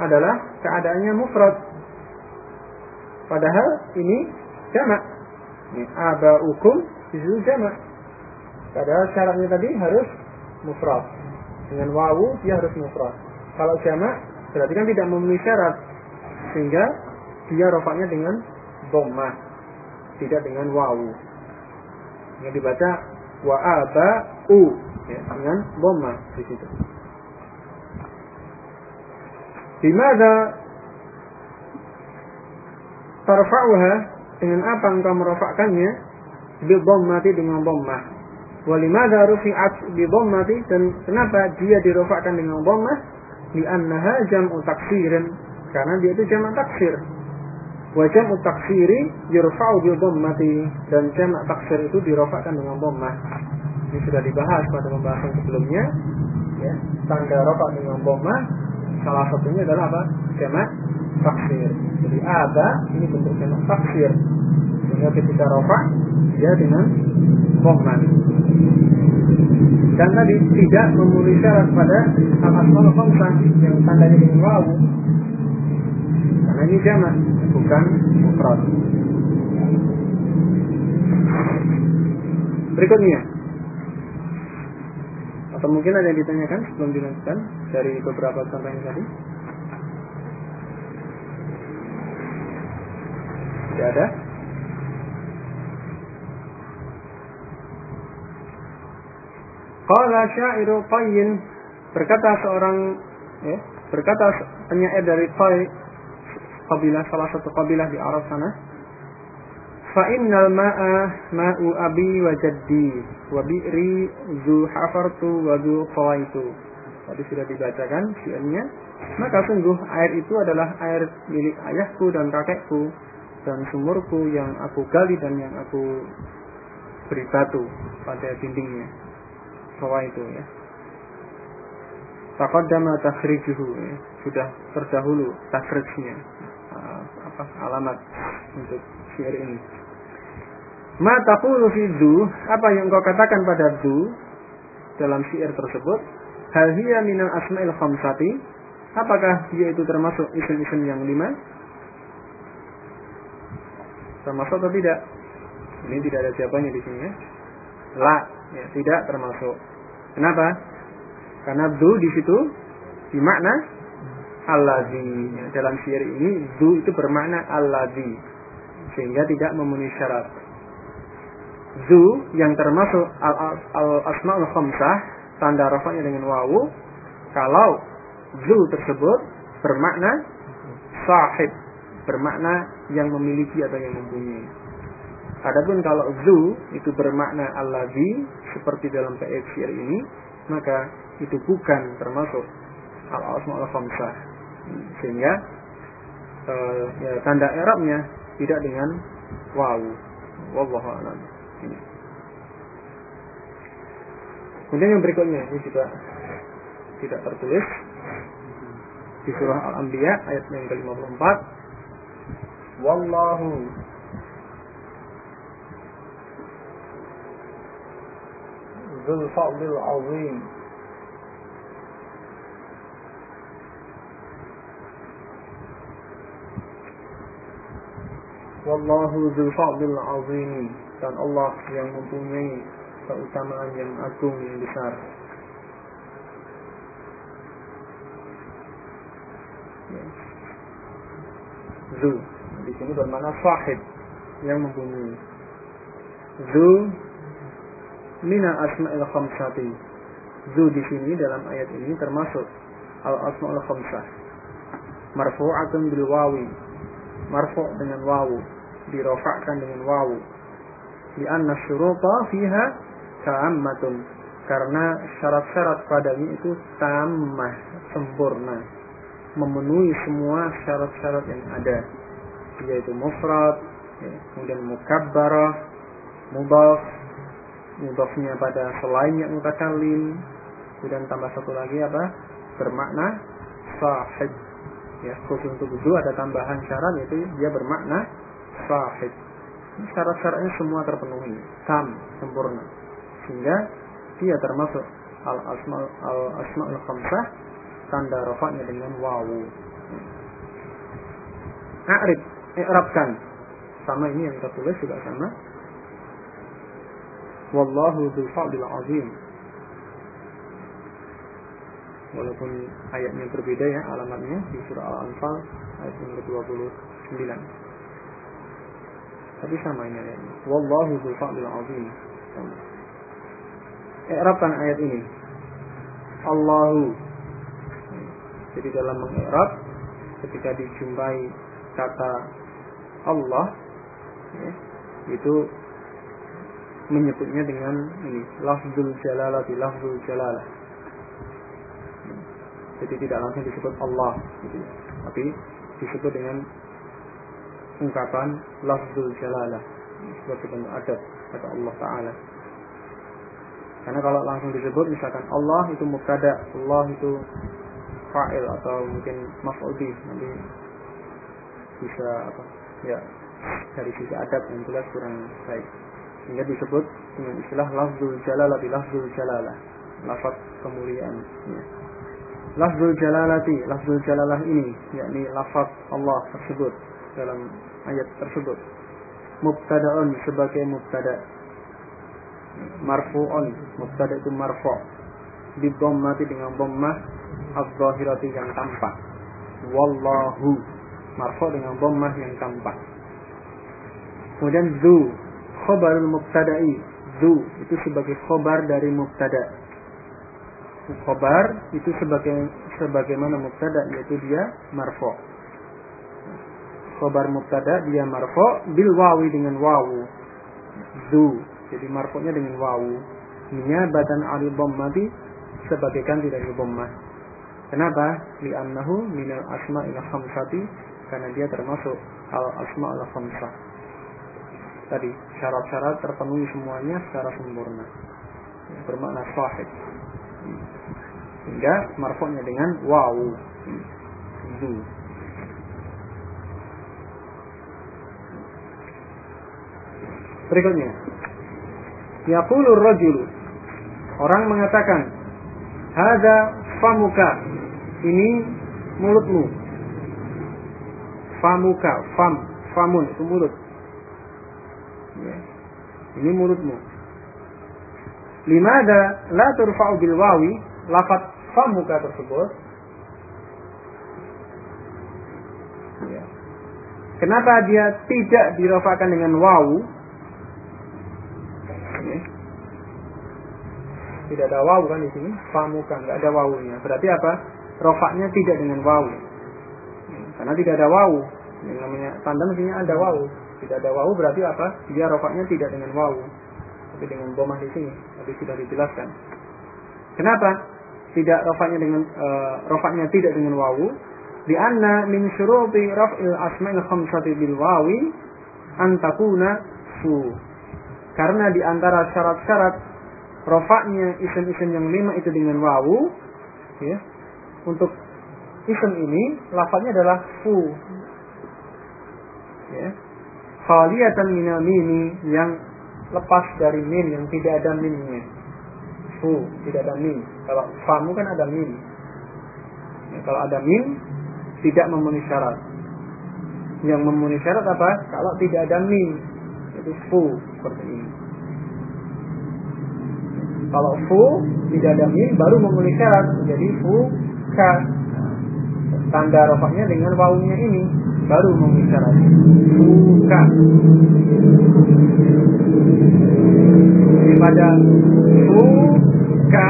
adalah keadaannya mufrad. Padahal ini jamak abaukum situ jamak. Padahal syaratnya tadi harus mufrad. Dengan wawu dia harus mufrad. Kalau jamak berarti kan tidak memenuhi syarat. Sehingga dia rofaknya dengan dhammah, tidak dengan wawu. Yang dibaca wa abau ya, dengan dhammah di situ. Bimada tarfa'uha dengan apa engkau merofakkannya? Bil mati dengan dhammah. Walimada rufi'at bi mati dan kenapa dia dirofakkan dengan dhammah? Li annaha jam'u taksirin. Karena dia itu jamak taksir. Wa jam'u taksiri yurfa'u bi mati dan jamak taksir itu dirofakkan dengan dhammah. Ini sudah dibahas pada pembahasan sebelumnya. Ya tanda rofak dengan dhammah salah satunya adalah apa jamak taksir. Jadi ada ini bentuk jamak taksir. Sehingga ketika rofa dia dengan bohman. Dan tadi tidak memenuhi syarat pada khamsah yang tandanya dengan wawu. Karena ini jamak bukan mufrad. Berikutnya atau mungkin ada yang ditanyakan sebelum dilanjutkan dari beberapa contoh yang tadi? Tidak ada? Qala syairu qayyin berkata seorang ya, berkata penyair dari Qay kabilah salah satu kabilah di Arab sana fa innal ma'a ma'u abi wa jaddi wa bi'ri zu hafartu wa zu qawaitu tadi sudah dibacakan syairnya maka sungguh air itu adalah air milik ayahku dan kakekku dan sumurku yang aku gali dan yang aku beri batu pada dindingnya. Bawah itu ya. Taqaddama takhrijuhu ya. sudah terdahulu takhrijnya. Uh, apa alamat untuk syair ini. Ma taqulu fi apa yang kau katakan pada du dalam syair tersebut? Hal hiya minal asma'il khamsati? Apakah dia itu termasuk isim-isim yang lima? Termasuk atau tidak? Ini tidak ada siapanya di sini ya. La ya, tidak termasuk. Kenapa? Karena du di situ dimakna alladzi ya, dalam syair ini du itu bermakna alladzi sehingga tidak memenuhi syarat. Zu yang termasuk al, al asmaul khamsah tanda rafanya dengan wawu kalau zu tersebut bermakna sahib bermakna yang memiliki atau yang mempunyai. Adapun kalau zu itu bermakna alladzi seperti dalam syair ini maka itu bukan termasuk al asmaul khamsah. Sehingga uh, ya, tanda Arabnya tidak dengan wawu. Wallahu a'lam. Kemudian yang berikutnya ini juga tidak tertulis. Di surah Al-Anbiya ayat yang ke-54. Wallahu. Dzul fadlil azim. Wallahu dzul fadlil azim dan Allah yang mempunyai keutamaan yang agung yang besar. Ya. Zu di sini bermakna sahib yang mempunyai. Zu mina asma'il khamsati. Zu di sini dalam ayat ini termasuk al asma'ul khamsah. Marfu'atun bil wawi. Marfu' dengan wawu. Dirofakkan dengan wawu. Lianna syuruta fiha ta'ammatun karena syarat-syarat padanya itu tamah sempurna. Memenuhi semua syarat-syarat yang ada. Yaitu mufrad ya, kemudian mukabbarah mudaf mudafnya pada selain yang mutakallim kemudian tambah satu lagi apa? Bermakna sahib. Ya khusus untuk itu ada tambahan syarat yaitu dia bermakna sahib syarat-syaratnya semua terpenuhi, tam, sempurna. Sehingga dia termasuk al asma al asma al khamsah tanda rafa'nya dengan wawu. A'rib, i'rabkan. Sama ini yang kita tulis juga sama. Wallahu dzul fadlil azim. Walaupun ayatnya berbeda ya alamatnya di surah Al-Anfal ayat yang ke-29. Tapi sama ini. Wallahu dzul fadlil azim. I'rabkan ayat ini. Allahu. Jadi dalam mengi'rab ketika dijumpai kata Allah ya, itu menyebutnya dengan ini lafzul jalalah di lafzul jalalah. Jadi tidak langsung disebut Allah gitu. Tapi disebut dengan ungkapan lafzul jalalah. Sebagai bentuk adab kata Allah Ta'ala. Karena kalau langsung disebut misalkan Allah itu mubtada Allah itu fa'il atau mungkin maf'ul nanti bisa apa? Ya dari sisi adab yang jelas kurang baik. Sehingga disebut dengan istilah lafzul jalalah di lafzul jalalah. Lafaz kemuliaan. Ya. lafzul jalalati lafzul jalalah ini yakni lafaz Allah tersebut dalam ayat tersebut. Mubtada'un sebagai mubtada. Marfu'un, mubtada itu marfu'. Didommati dengan dhammah az-zahirati yang tampak. Wallahu marfu' dengan dhammah yang tampak. Kemudian zu khabarul mubtada'i. Zu itu sebagai khobar dari mubtada. khobar itu sebagai sebagaimana mubtada yaitu dia marfo. Khobar mubtada dia marfo bil wawi dengan wawu. Du. Jadi marfonya dengan wawu. badan ali mati sebagai ganti dari dhammah. Kenapa? Li'annahu minal ila khamsati karena dia termasuk al asma al khamsah. Tadi syarat-syarat terpenuhi semuanya secara sempurna. Bermakna sahih sehingga marfuknya dengan wawu zu berikutnya. Yaqulu rajulu orang mengatakan hadza famuka. Ini mulutmu. Famuka fam famun itu mulut. Ya. ini mulutmu. Limada la turfa'u bil wawi famuka tersebut. Ya. kenapa dia tidak dirofakan dengan wawu ya. Tidak ada wawu kan di sini? Famuka nggak ada wawunya. Berarti apa? Rofaknya tidak dengan wawu. Karena tidak ada wawu. Yang namanya tanda mestinya ada wawu. Tidak ada wawu berarti apa? Dia rofaknya tidak dengan wawu. Tapi dengan bomah di sini. Tadi sudah dijelaskan. Kenapa tidak rofaknya dengan uh, rofaknya tidak dengan wawu? Di anna min syuruti raf'il asma'il khamsati bil wawi antakuna su. Karena di antara syarat-syarat rofaknya isim-isim yang lima itu dengan wawu, ya, untuk isim ini lafadznya adalah fu. Ya. Khaliyatan minal mimi yang lepas dari min yang tidak ada minnya. Fu, tidak ada min. Kalau famu kan ada min. Ya, kalau ada min, tidak memenuhi syarat. Yang memenuhi syarat apa? Kalau tidak ada min, itu fu seperti ini. Kalau fu tidak ada min, baru memenuhi syarat. Jadi fu ka. Tanda rofaknya dengan wawunya ini baru membicarakan bukan pada suka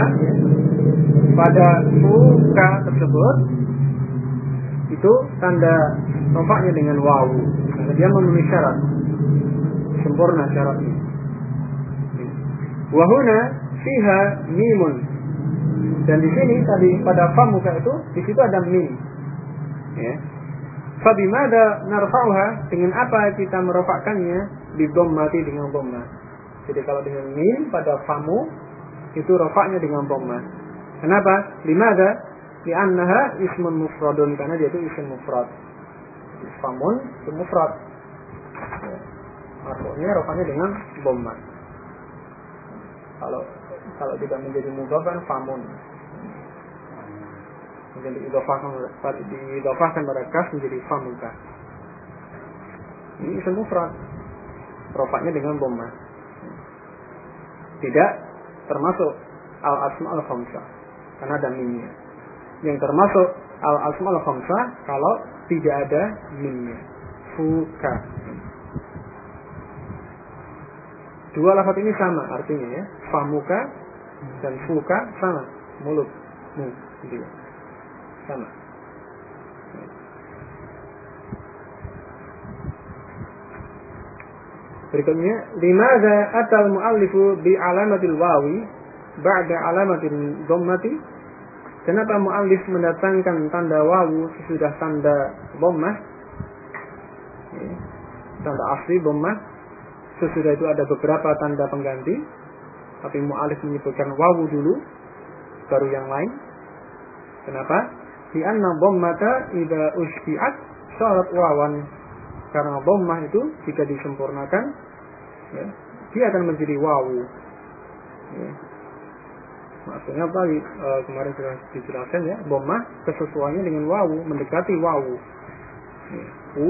pada suka tersebut itu tanda rompaknya dengan wawu. Dia memenuhi syarat. Sempurna syaratnya. Wahuna fiha mimun dan di sini tadi pada famuka itu di situ ada mim ya Fabimada narfa'uha dengan apa kita merofakkannya di mati dengan dhamma. Jadi kalau dengan min pada famu itu rofaknya dengan dhamma. Kenapa? Limada? Li'annaha ismun mufradun karena dia itu isim mufrad. Famun itu mufrad. Artinya rofaknya dengan dhamma. Kalau kalau tidak menjadi mudhaf kan famun. Kemudian diidofahkan diidofahkan pada kas menjadi famuka ini isim mufrad rofaknya dengan bomba tidak termasuk al asma al khamsah. Karena ada minnya. Yang termasuk al asma al khamsah kalau tidak ada minnya. Fuka. Dua lafaz ini sama artinya ya. Famuka dan fuka sama mulut mu gitu ya sama. Berikutnya, limadza atal muallifu bi alamatil wawi ba'da alamatil dhammati? Kenapa muallif mendatangkan tanda wawu sesudah tanda dhammah? Tanda asli dhammah. Sesudah itu ada beberapa tanda pengganti, tapi muallif menyebutkan wawu dulu baru yang lain. Kenapa? Di anna dhammata idza ushti'at syarat wawan. Karena dhammah itu jika disempurnakan ya, dia akan menjadi wawu. Ya. Maksudnya apa? E, kemarin sudah dijelaskan ya, dhammah kesesuaiannya dengan wawu, mendekati wawu. Ya. U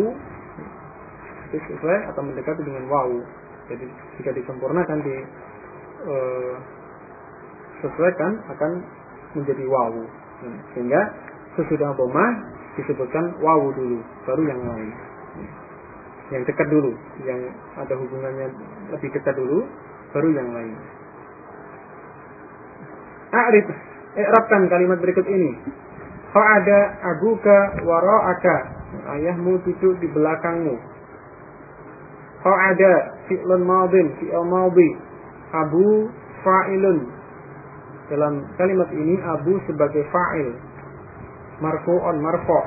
itu sesuai atau mendekati dengan wawu. Jadi jika disempurnakan di e, sesuaikan akan menjadi wawu. Sehingga sesudah domah disebutkan wawu dulu, baru yang lain. Yang dekat dulu, yang ada hubungannya lebih dekat dulu, baru yang lain. A'rif I'rabkan kalimat berikut ini. Fa'ada abuka wara'aka. Ayahmu duduk di belakangmu. Fa'ada fi'lun madin, fi'l madhi. Abu fa'ilun. Dalam kalimat ini abu sebagai fa'il. Marfu'un marfu'.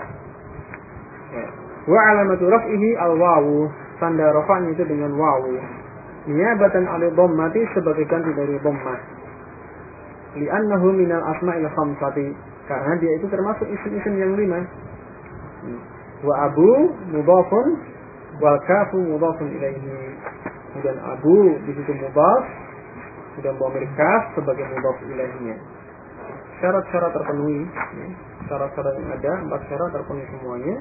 Ya. Wa alamatu raf'ihi al-wawu. Tanda rafa'nya itu dengan wawu. Niabatan ali dhammati sebagai ganti dari dhammah li'annahu minal asma'il khamsati karena dia itu termasuk isim-isim yang lima wa abu mudhafun wal kafu mudhafun ilaihi kemudian abu di situ sudah memiliki kaf sebagai mudhaf ilaihinya syarat-syarat terpenuhi syarat-syarat yang ada empat syarat terpenuhi semuanya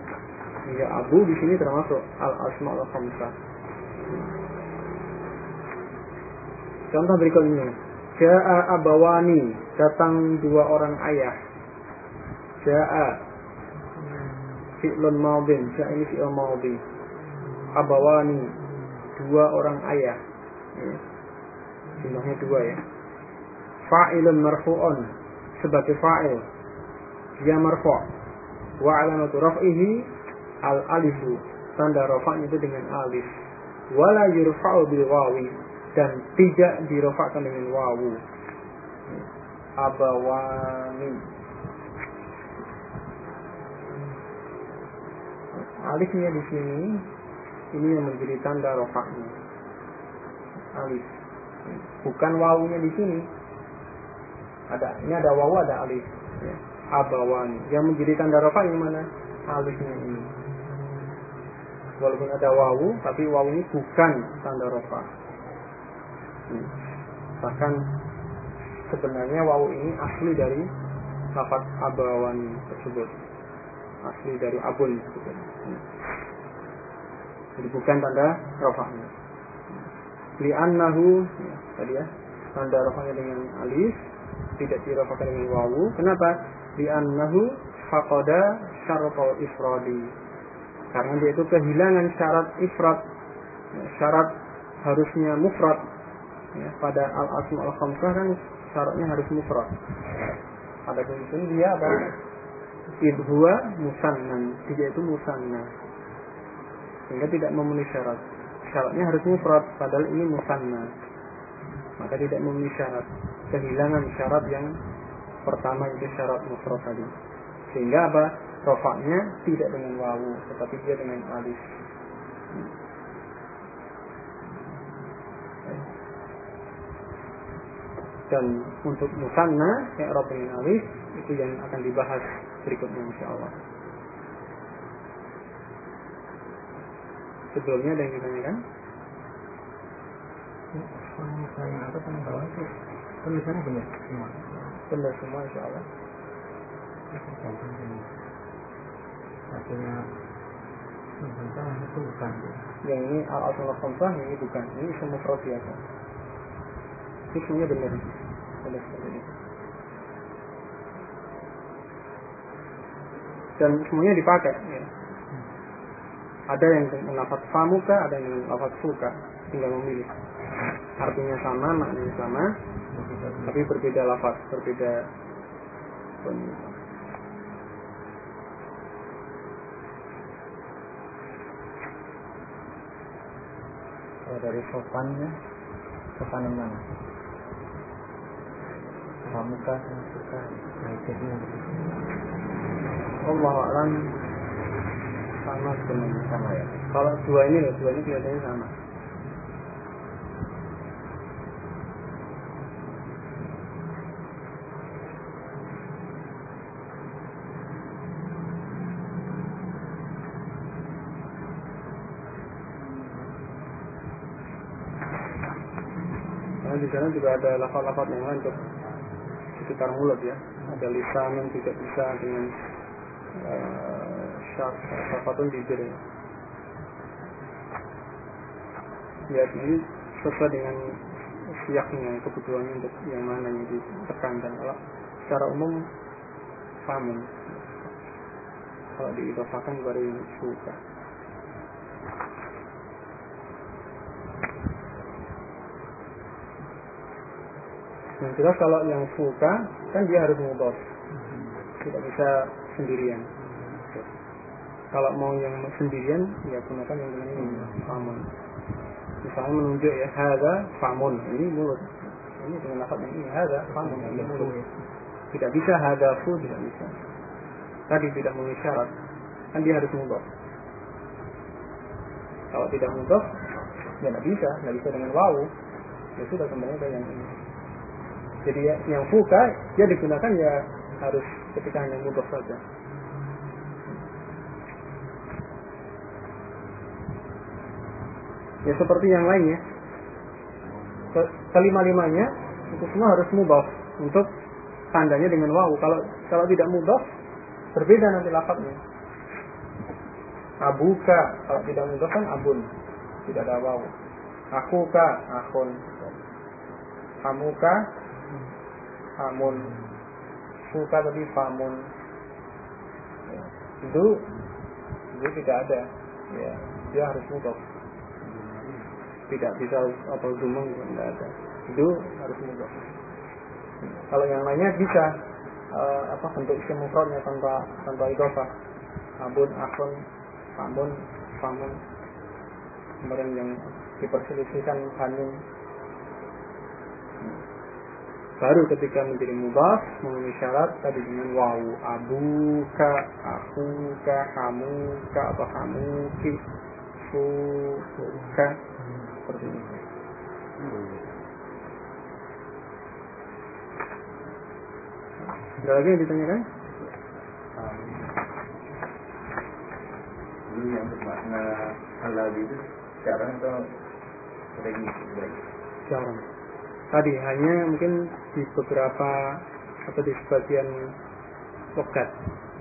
hingga abu di sini termasuk al asma'ul khamsah contoh berikutnya Ja'a abawani, datang dua orang ayah. Ja'a fi'lun maudin, ja'a ini fi'l maudin. Abawani, dua orang ayah. Ya. Jumlahnya dua ya. Fa'ilun marfu'un, sebagai fa'il. Dia marfu' wa alamatu raf'ihi al alifu tanda rafa'nya itu dengan alif. Wala yurfa'u bil wawi dan tidak dirofakkan dengan wawu. Abawani. Alifnya di sini ini yang menjadi tanda rofaknya alif bukan wawunya di sini ada ini ada wawu ada alif ya. abawani yang menjadi tanda rofak yang mana alifnya ini walaupun ada wawu tapi wawu ini bukan tanda rofak Bahkan sebenarnya wawu ini asli dari lafaz abawani tersebut. Asli dari abun tersebut. Jadi bukan tanda rofaknya. Li'annahu ya, tadi ya, tanda rofaknya dengan alif, tidak dirofakkan dengan wawu. Kenapa? Li'annahu faqada syaratul ifradi. Karena dia itu kehilangan syarat ifrat. Syarat harusnya mufrad ya, pada al asma al khamsah kan syaratnya harus mufrad pada itu dia apa idhua musannan dia itu musanna sehingga tidak memenuhi syarat syaratnya harus mufrad padahal ini musanna. Maka tidak memenuhi syarat. Kehilangan syarat yang pertama itu syarat mufrad tadi. Sehingga apa? Rofaknya tidak dengan wawu tetapi dia dengan alif. Dan untuk musanna i'rab dengan alif itu yang akan dibahas berikutnya insyaallah. Sebelumnya ada yang ditanyakan? Atas yang bawah itu tulisannya benar semua. Benar semua insyaallah. Artinya Nusantara itu bukan. Yang ini khamsah, ini bukan. Ini semua biasa. Ini semuanya benar. Dan semuanya dipakai. Ya. Ada yang lafaz famuka, ada yang lafaz suka, tinggal memilih. Artinya sama, maknanya sama, tapi berbeda lafaz, berbeda Kalau dari sopannya, sopan yang mana? pramuka sama suka nah Allah alam sama sebenarnya sama ya. Kalau dua ini loh dua ini kelihatannya sama. Karena di sana juga ada lafal-lafal yang lain untuk sekitar mulut ya. Ada lisan yang tidak bisa dengan uh, syafatun bibir ya. ini sesuai dengan siaknya kebutuhannya untuk yang mana yang ditekankan kalau secara umum famun kalau diidofakan baru suka Yang jelas kalau yang fuka kan dia harus mudhof. Tidak bisa sendirian. Kalau mau yang sendirian ya gunakan yang dengan ini famun. Misalnya menunjuk ya hada famun ini mulut. Ini dengan lafaz yang ini hada famun ini mulut. Tidak bisa hada fu tidak bisa. Tadi tidak memenuhi syarat. Kan dia harus mudhof. Kalau tidak mudhof ya tidak bisa, tidak bisa dengan wawu. Ya sudah kembali ke yang ini. Jadi ya, yang fuka dia digunakan ya harus ketika hanya mudhof saja. Ya seperti yang lainnya. Kelima-limanya itu semua harus mudhof untuk tandanya dengan wawu. Kalau kalau tidak mudhof berbeda nanti lafadznya. Abuka kalau tidak mudhof kan abun, tidak ada wawu. Akuka akun. Kamuka amun. Suka tadi famun. Itu itu tidak ada. Ya, dia harus mudhof tidak bisa atau dumung tidak ada. Itu harus mudah. Kalau yang lainnya bisa uh, apa bentuk isim tanpa tanpa idofah abun akun amun famun kemudian yang diperselisihkan hanun baru ketika menjadi mubah memenuhi syarat tadi dengan wawu abuka akuka kamuka atau kamuki suka seperti ini. Ada lagi yang ditanyakan? Ini yang bermakna halal itu sekarang atau sering Jarang. Tadi hanya mungkin di beberapa atau di sebagian logat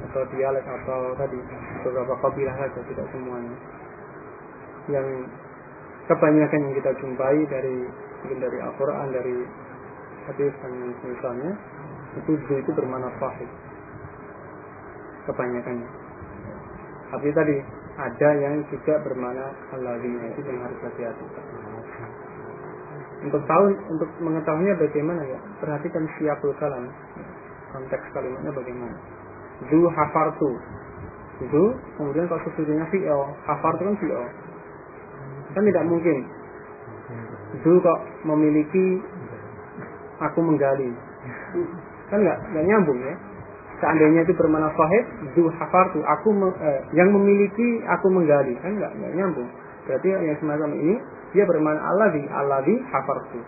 atau dialek atau tadi beberapa kabilah saja tidak semuanya yang kebanyakan yang kita jumpai dari mungkin dari Al-Quran dari hadis dan misalnya itu zu itu bermana sahih kebanyakannya tapi tadi ada yang juga bermana alawinya itu yang harus hati-hati. Untuk tahu untuk mengetahuinya bagaimana ya? Perhatikan siapul kalam. Konteks kalimatnya bagaimana? Zu hafartu. Itu kemudian kalau sesudahnya fi'il. Hafartu kan fi'il kan tidak mungkin. Itu kok memiliki aku menggali. Kan nggak nggak nyambung ya. Seandainya itu bermana sahib du hafartu aku eh, yang memiliki aku menggali. Kan nggak nggak nyambung. Berarti yang semacam ini dia bermana alladhi alladhi hafartu.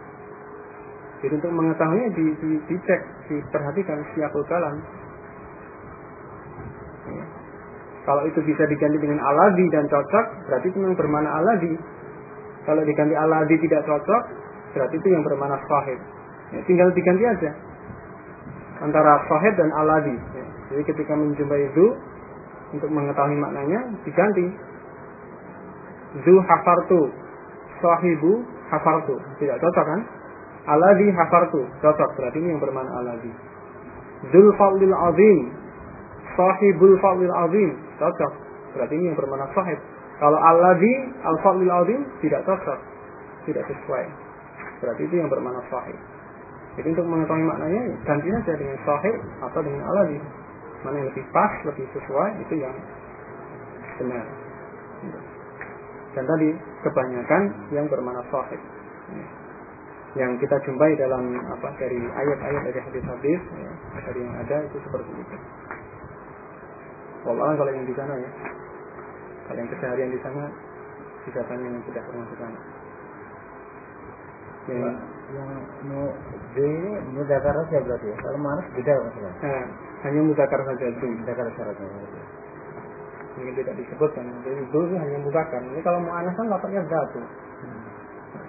Jadi untuk mengetahuinya di, di, dicek diperhatikan siapul kalam ya. Kalau itu bisa diganti dengan aladi dan cocok, berarti itu yang bermana aladi. Kalau diganti aladi tidak cocok, berarti itu yang bermana sahib. Ya, tinggal diganti aja antara sahib dan aladi. Ya. Jadi ketika menjumpai zu untuk mengetahui maknanya diganti. Zu hafartu, sahibu hafartu. Tidak cocok kan? Aladi hafartu, cocok. Berarti ini yang bermana aladi. Zul fadlil azim, sahibul fadlil azim, cocok. Berarti ini yang bermana sahib. Kalau alladhi al-fadlil azim tidak cocok. Tidak sesuai. Berarti itu yang bermana sahib. Jadi untuk mengetahui maknanya ganti saja dengan sahib atau dengan alladhi. Mana yang lebih pas, lebih sesuai itu yang benar. Dan tadi kebanyakan yang bermana sahib. Yang kita jumpai dalam apa dari ayat-ayat dari hadis-hadis ya, dari yang ada itu seperti itu. Wallahualam kalau yang di sana ya. Kalau yang keseharian di sana bisa tanya yang sudah pernah ke sana. Yang yang mau D ini mudakar saja berarti ya. Kalau manas beda masalah. Nah, hanya mudakar saja itu. Mudakar syaratnya. Mungkin tidak disebutkan. Jadi itu hanya mudakar. Ini kalau mau anas kan lapatnya satu. Hmm.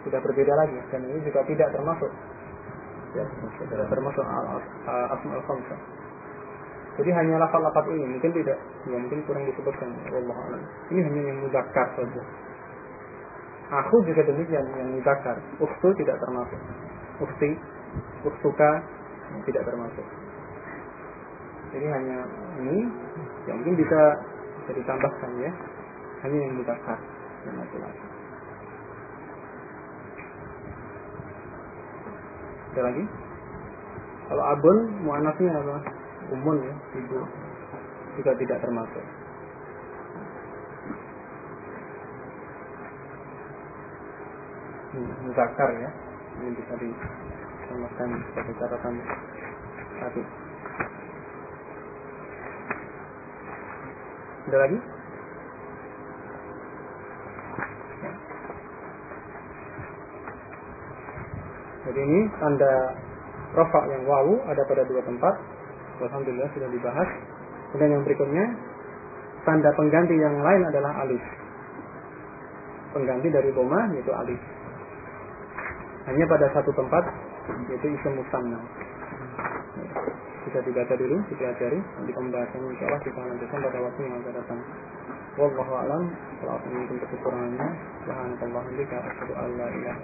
Sudah berbeda lagi. Dan ini juga tidak termasuk. Ya, tidak termasuk al-asma'ul khamsah. Jadi hanya lafal-lafal ini mungkin tidak, ya mungkin kurang disebutkan. Allah. Ini hanya yang mudakar saja. Aku juga demikian yang mudakar. Uktu tidak termasuk. Ukti, uktuka tidak termasuk. Jadi hanya ini yang mungkin bisa bisa ditambahkan ya. Hanya yang mudakar yang laki-laki. Ada lagi? Kalau abun muannasnya apa? Umun ya, ibu. Juga tidak termasuk. Hmm, ya. Ini bisa ditambahkan sebagai catatan satu. Ada lagi? Jadi ini tanda rofa yang wawu ada pada dua tempat. Alhamdulillah sudah dibahas. Kemudian yang berikutnya tanda pengganti yang lain adalah alif. Pengganti dari boma yaitu alif. Hanya pada satu tempat yaitu isim musanna. Bisa dibaca dulu, dipelajari. Nanti pembahasannya insya Allah kita lanjutkan pada waktu yang akan datang. Wallahu a'lam. Kalau mungkin kekurangannya, subhanallah wa bihamdika asyhadu an la ilaha.